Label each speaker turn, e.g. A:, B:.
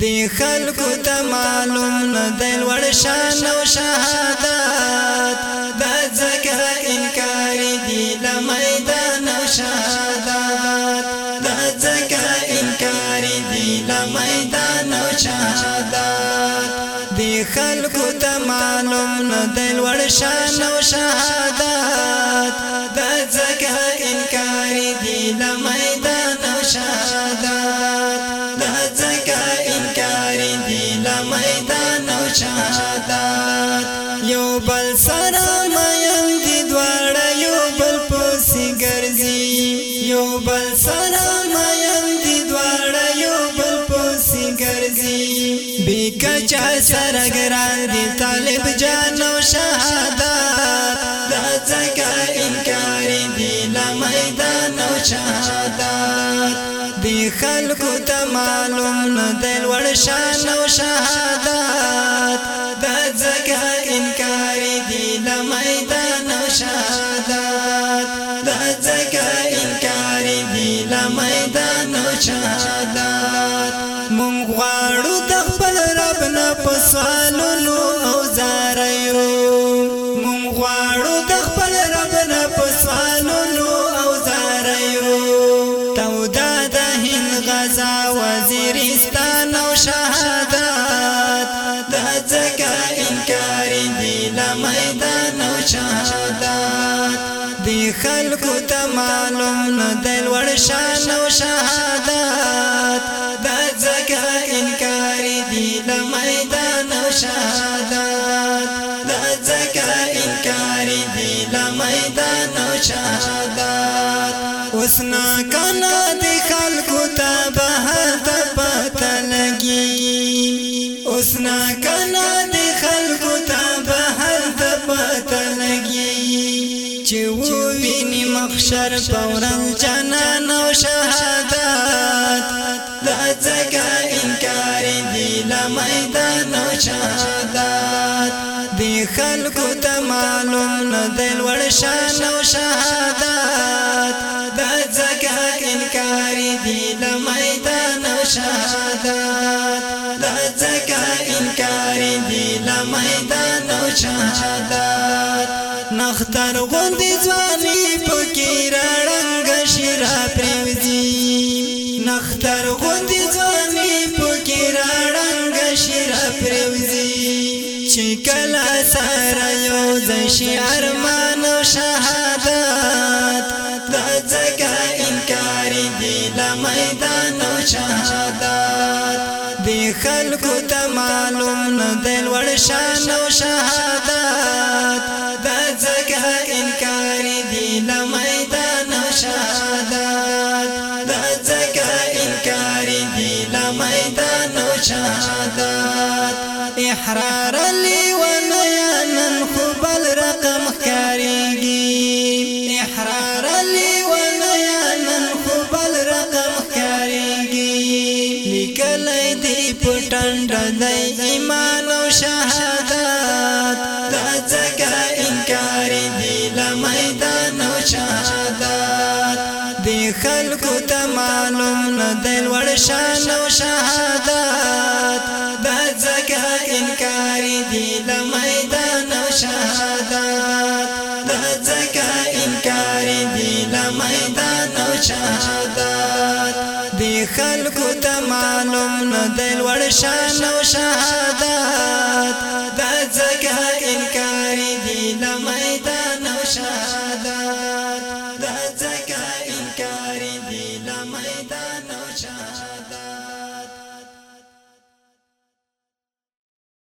A: دی خلکو ته معلوم نه دی لوړ شان او شهادت دا ځکه انکار دی د میدان او شهادت دا ځکه انکار دی د میدان او شهادت دی خلکو ته معلوم نه دی لوړ شان او شهادت دا ځکه شهادت یو بل سره مېل دي دواړه یو بل پسې ګرځي یو بل سره مېل دي دواړه یو بل پسې ګرځي بیک چا سره ګران دي طالب جانو شهادت دی خلکو ته معلوم نه دی لوړ شان او شهادت د ځکه انکار دی له میدان او شهادت د ځکه انکار دی له میدان او شهادت مونږ غواړو د خپل رب نه پسالو او زاریو مونږ غواړو پیرستان او شهادت دا ځکه انکار دی له میدان او شهادت دی خلکو ته معلوم نه دی لوړ شان او شهادت دا ځکه انکار دی له میدان او شهادت دا ځکه انکار دی له میدان او شهادت اوس نه کنه اوس نا کنا د خلکو ته بهر د پته لګي چې ویني مخشر پورن جنان او شهادت دا ځکه انکار دی لا میدان او شهادت د خلکو ته معلوم نه دی لوړ شان او شهادت دا ځکه انکار دی لا میدان او شهادت انکاری دی لمیدان او شهادت نختر غوندی ځواني پکې را رنگ شرا پریوزی نختر غوندی ځواني پکې را رنگ شرا پریوزی چې کلا سره یو ځشي ارمان او شهادت نو شهادت دی خلکو ته معلوم نه دی لوړ شان او شهادت د ځکه انکار دی له میدان شهادت د ځکه انکار دی له میدان شهادت احرار لی ونیا نن خوب دې پټن دای ایمان او شهادت دا ځکه انکار دی له میدان او شهادت دې خلکو ته معلوم نه دی لوړ شان او شهادت دا ځکه انکار دی له میدان او شهادت دا ځکه انکار دی له میدان او شهادت خلکو ته معلوم نه دی لوړ شان او شهادت